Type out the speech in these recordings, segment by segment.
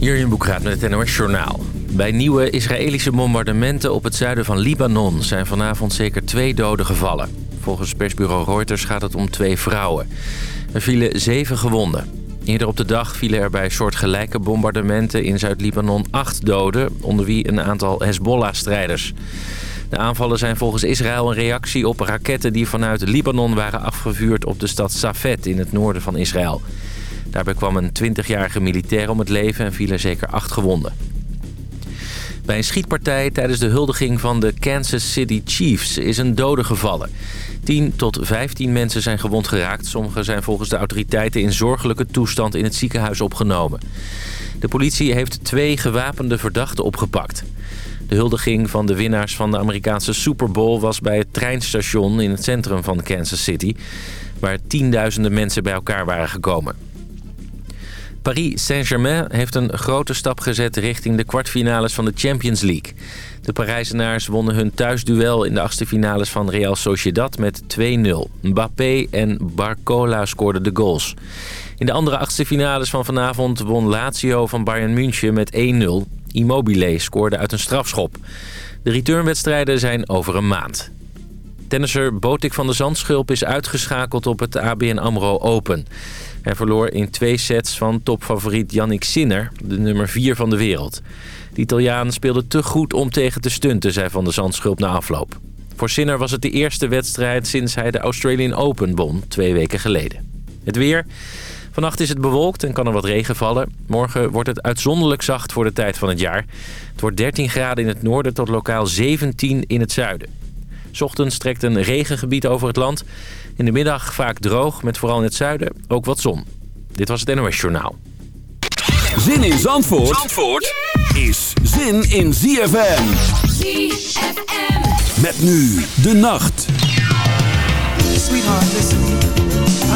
Hier in Boekraad met het NOS Journaal. Bij nieuwe Israëlische bombardementen op het zuiden van Libanon... zijn vanavond zeker twee doden gevallen. Volgens persbureau Reuters gaat het om twee vrouwen. Er vielen zeven gewonden. Eerder op de dag vielen er bij soortgelijke bombardementen in Zuid-Libanon acht doden... onder wie een aantal Hezbollah-strijders. De aanvallen zijn volgens Israël een reactie op raketten... die vanuit Libanon waren afgevuurd op de stad Safed in het noorden van Israël. Daarbij kwam een 20-jarige militair om het leven en vielen zeker acht gewonden. Bij een schietpartij tijdens de huldiging van de Kansas City Chiefs is een dode gevallen. 10 tot 15 mensen zijn gewond geraakt. Sommigen zijn volgens de autoriteiten in zorgelijke toestand in het ziekenhuis opgenomen. De politie heeft twee gewapende verdachten opgepakt. De huldiging van de winnaars van de Amerikaanse Super Bowl was bij het treinstation in het centrum van Kansas City... waar tienduizenden mensen bij elkaar waren gekomen. Paris Saint-Germain heeft een grote stap gezet richting de kwartfinales van de Champions League. De Parijzenaars wonnen hun thuisduel in de achtste finales van Real Sociedad met 2-0. Mbappé en Barcola scoorden de goals. In de andere achtste finales van vanavond won Lazio van Bayern München met 1-0. Immobile scoorde uit een strafschop. De returnwedstrijden zijn over een maand. Tennisser Botik van de Zandschulp is uitgeschakeld op het ABN AMRO Open. Hij verloor in twee sets van topfavoriet Yannick Sinner, de nummer 4 van de wereld. De Italiaan speelde te goed om tegen te stunten, zei Van de Zandschulp na afloop. Voor Sinner was het de eerste wedstrijd sinds hij de Australian Open won, twee weken geleden. Het weer... Vannacht is het bewolkt en kan er wat regen vallen. Morgen wordt het uitzonderlijk zacht voor de tijd van het jaar. Het wordt 13 graden in het noorden tot lokaal 17 in het zuiden. Ochtends trekt een regengebied over het land. In de middag vaak droog, met vooral in het zuiden ook wat zon. Dit was het NOS Journaal. Zin in Zandvoort, Zandvoort is zin in ZFM. ZFM. Met nu de nacht. Sweetheart, listen.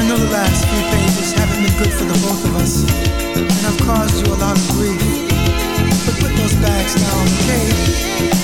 I know the last few pages haven't been good for the both of us. And I've caused you a lot of grief. But put those bags down, okay?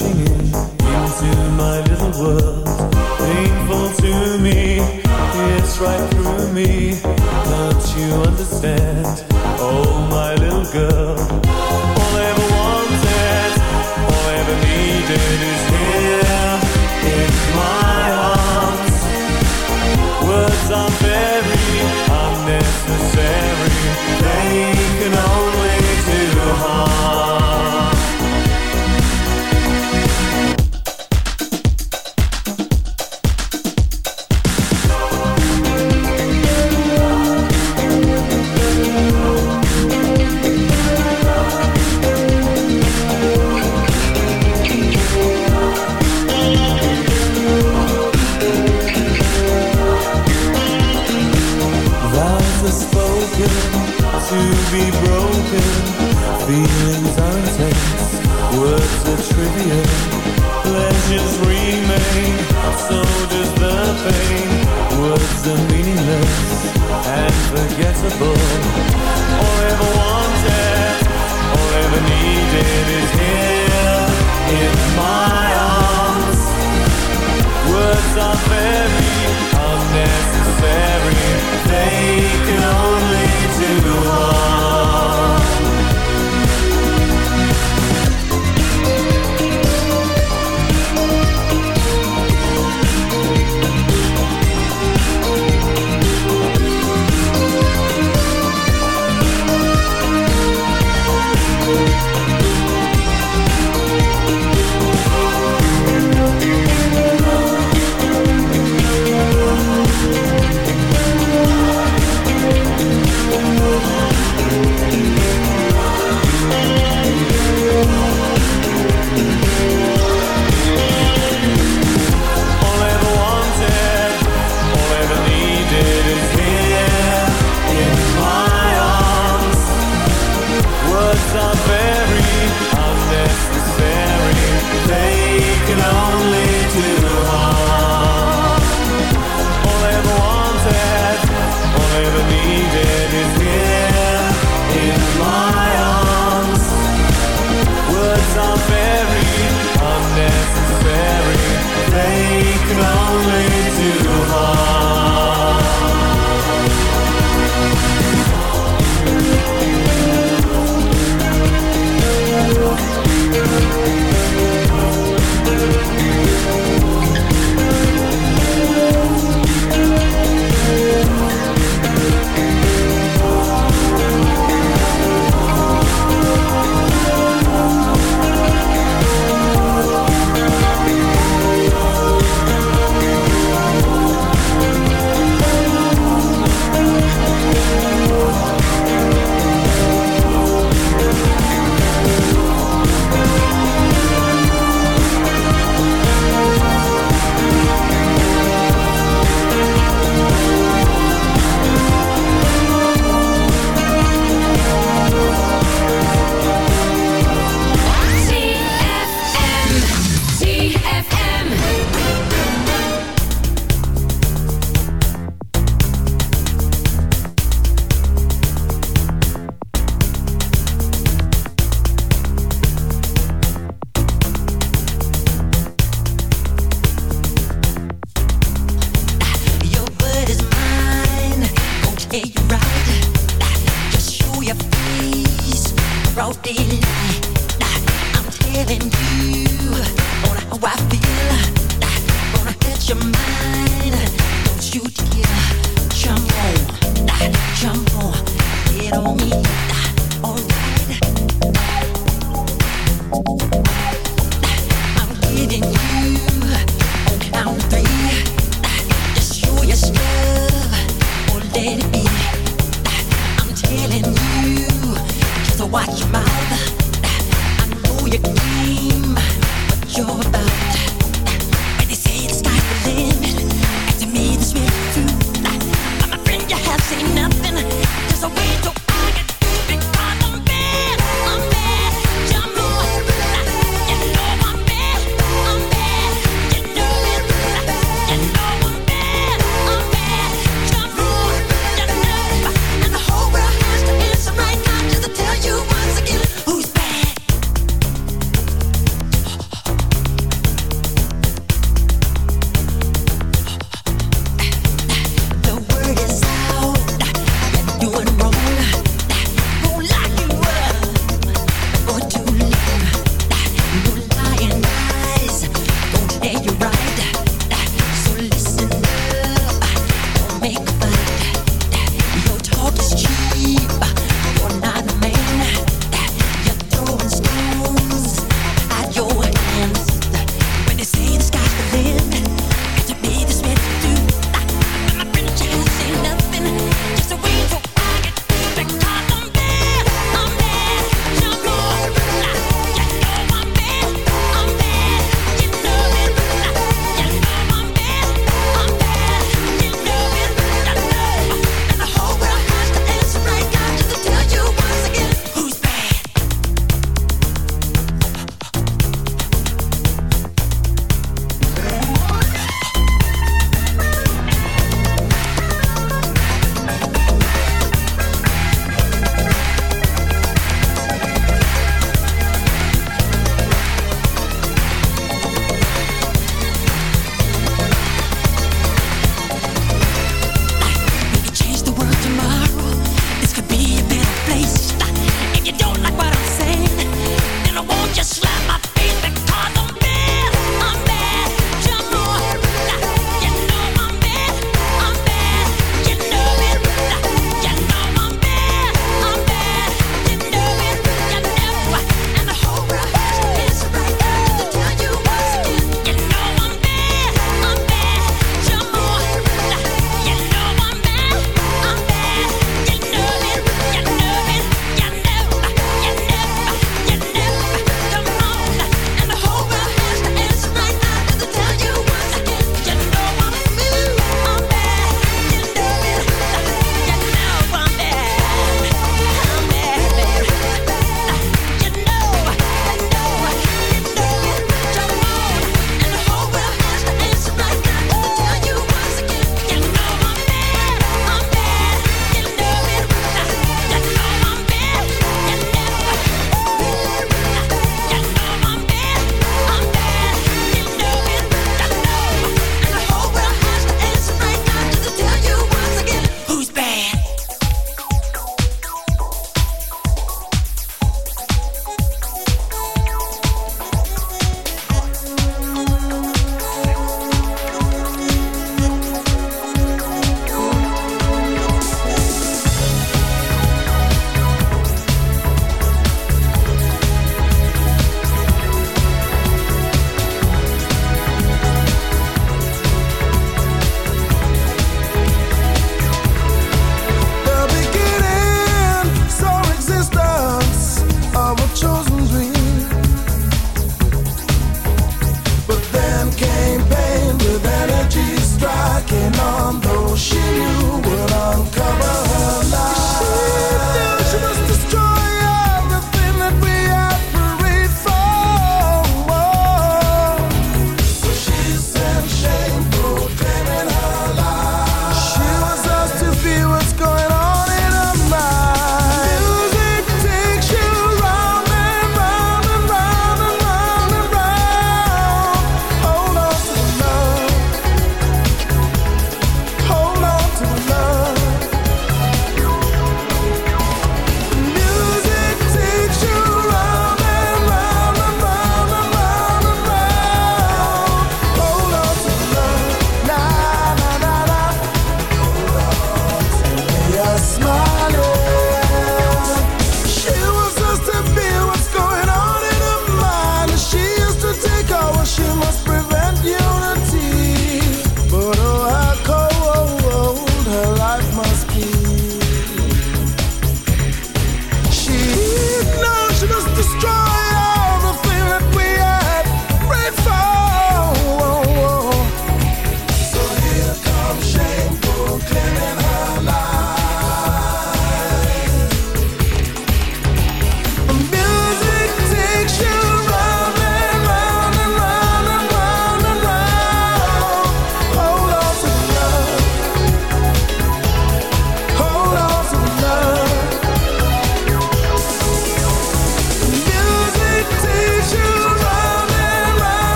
into my little world. Painful to me, right through me. Don't you understand? Oh, my little girl.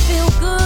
feel good.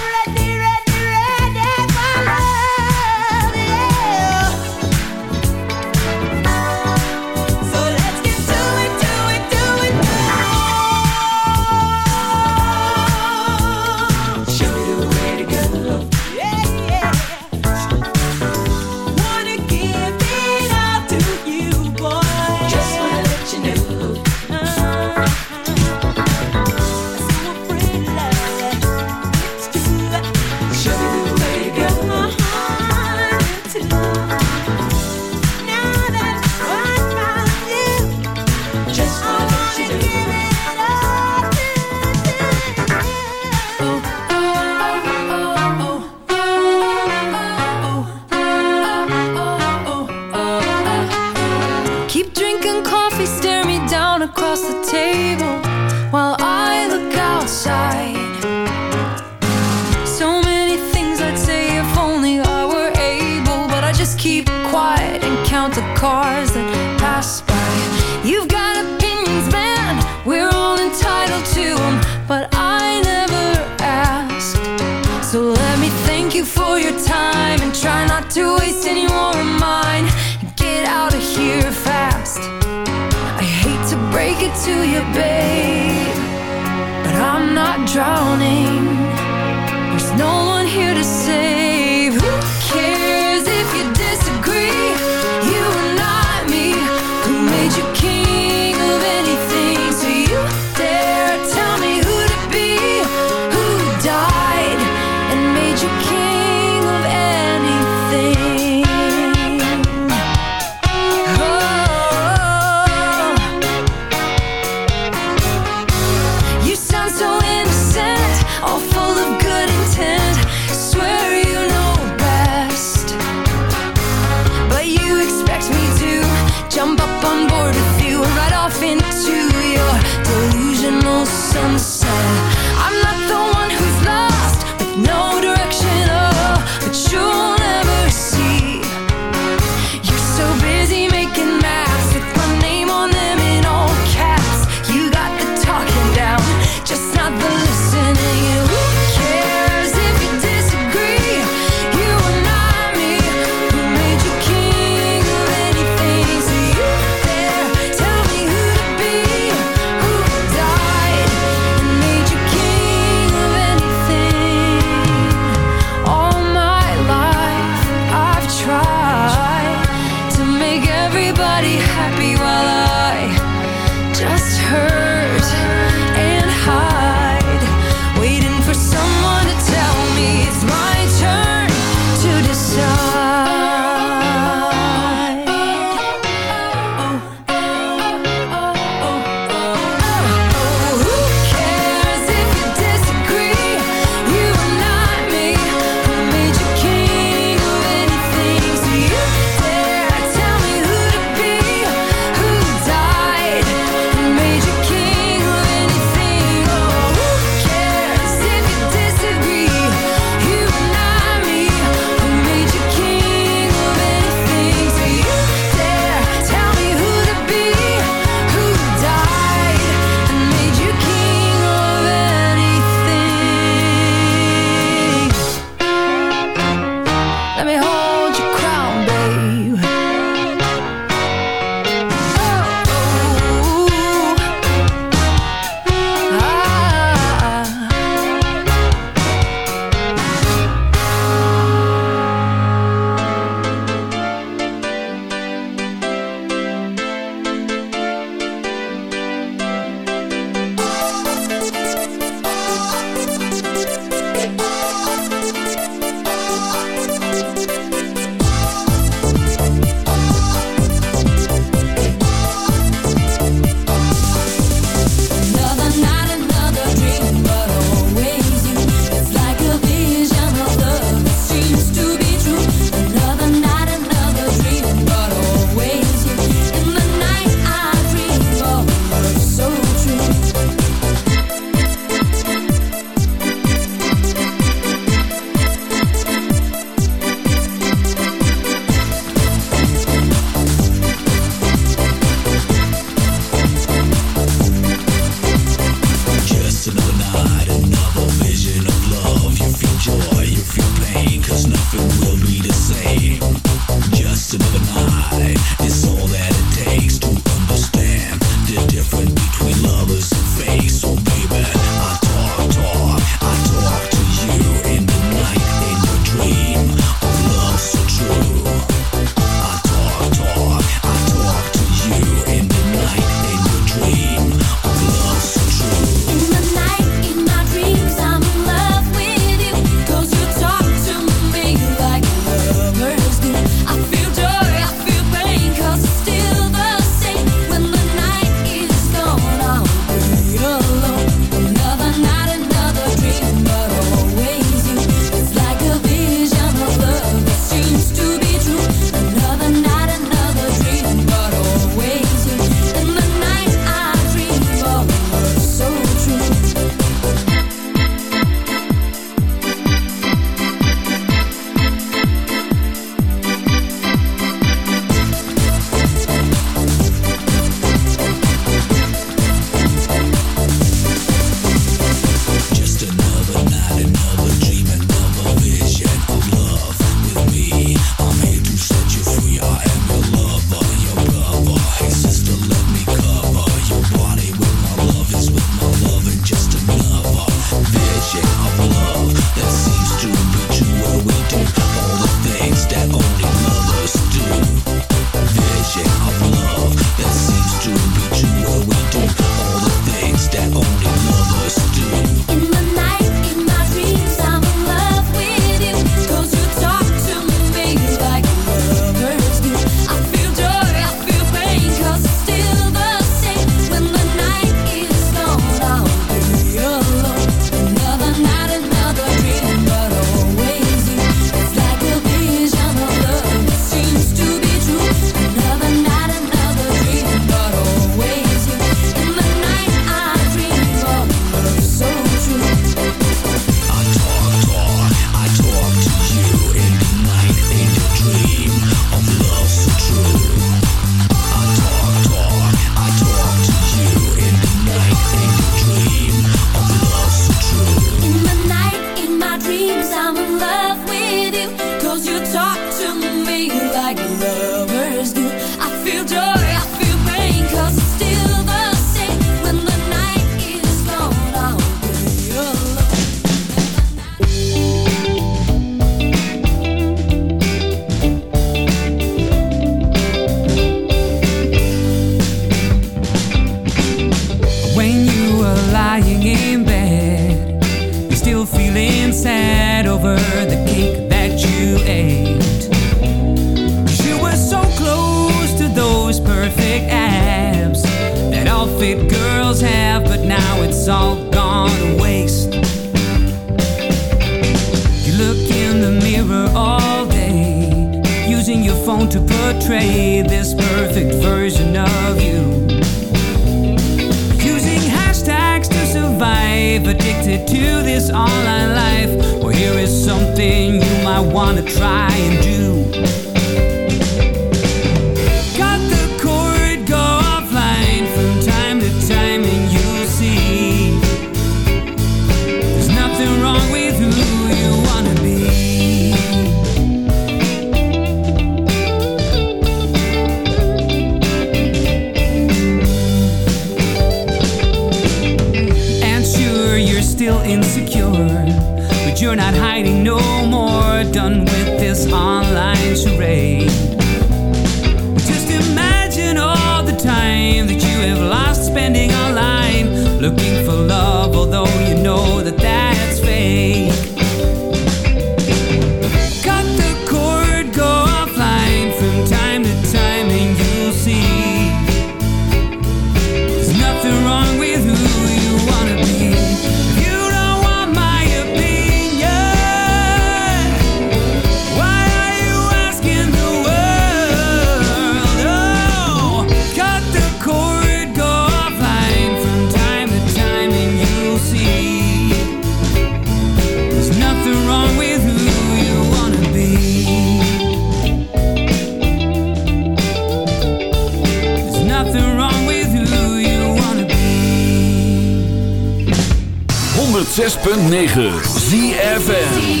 9. 106.9 ZFN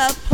another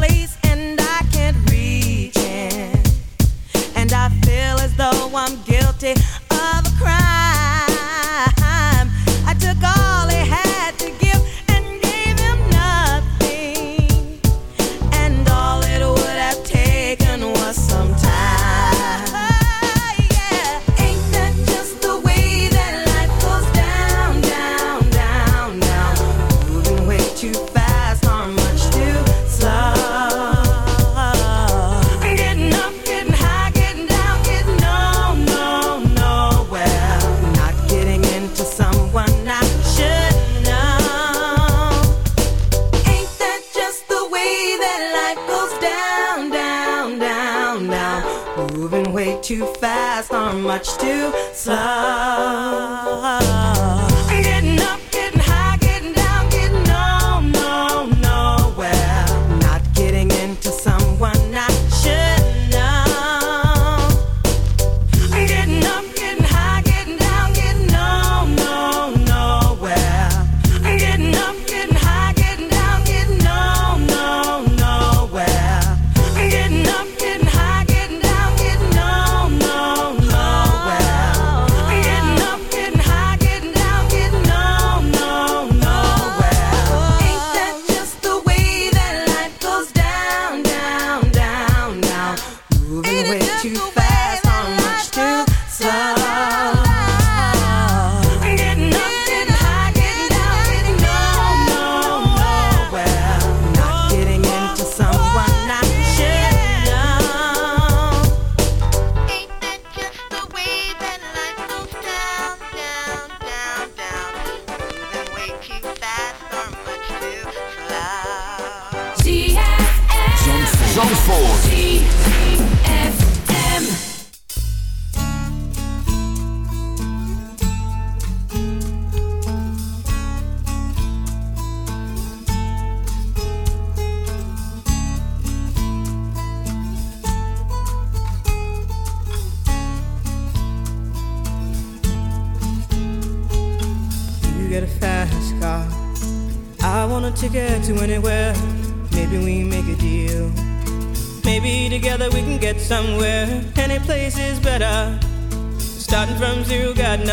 Zandvoort.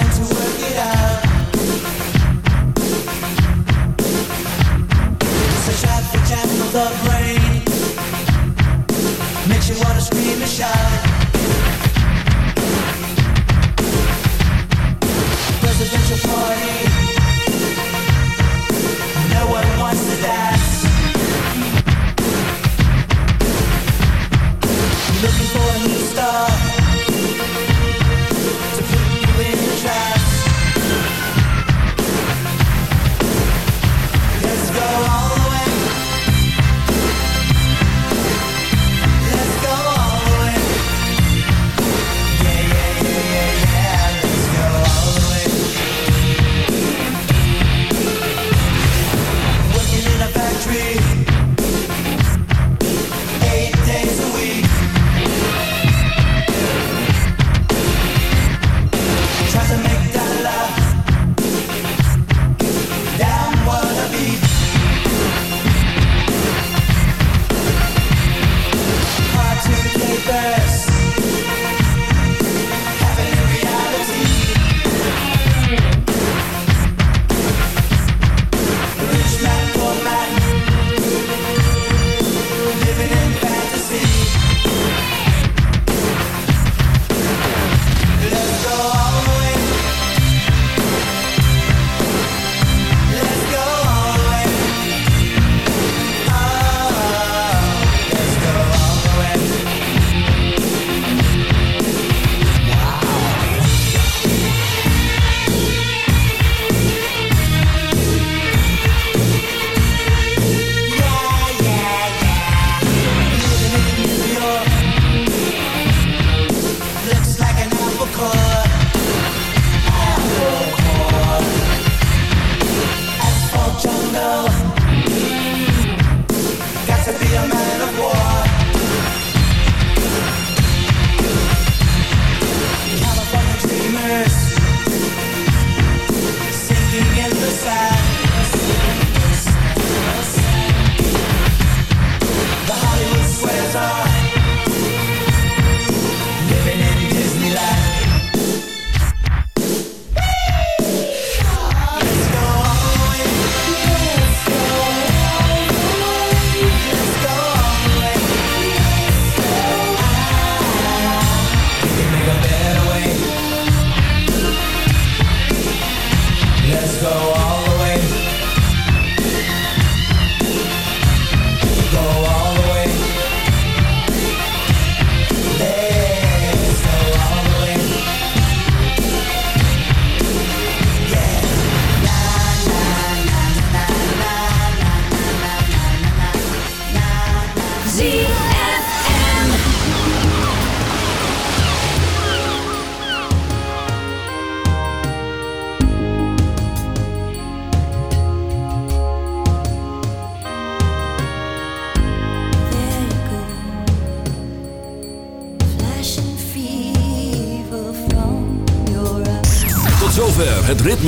time to